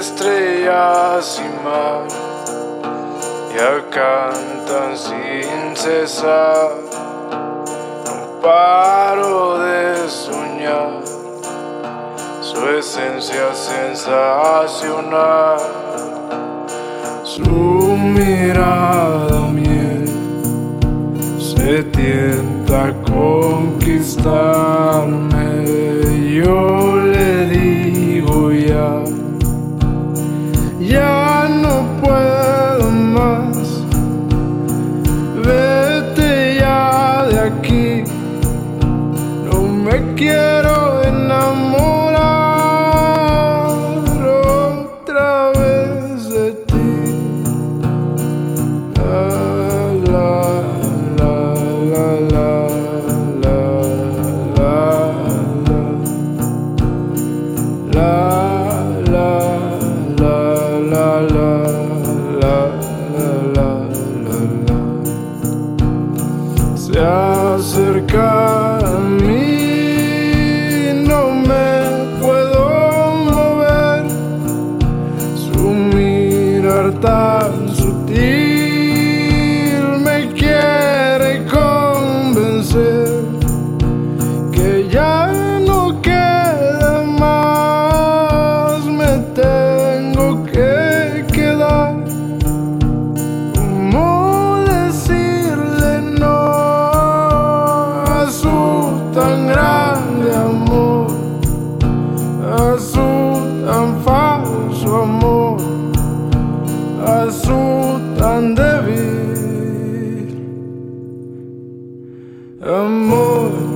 Estrellas y mar ya cantan sin cesar. No paro de soñar su esencia sensacional. Su mirada miel se tienta a conquistarme. Quiero enamorar otra vez de ti. La, la, la, la, la, la, la, la, la. Se acerca libertad. azul tan débil. Amor.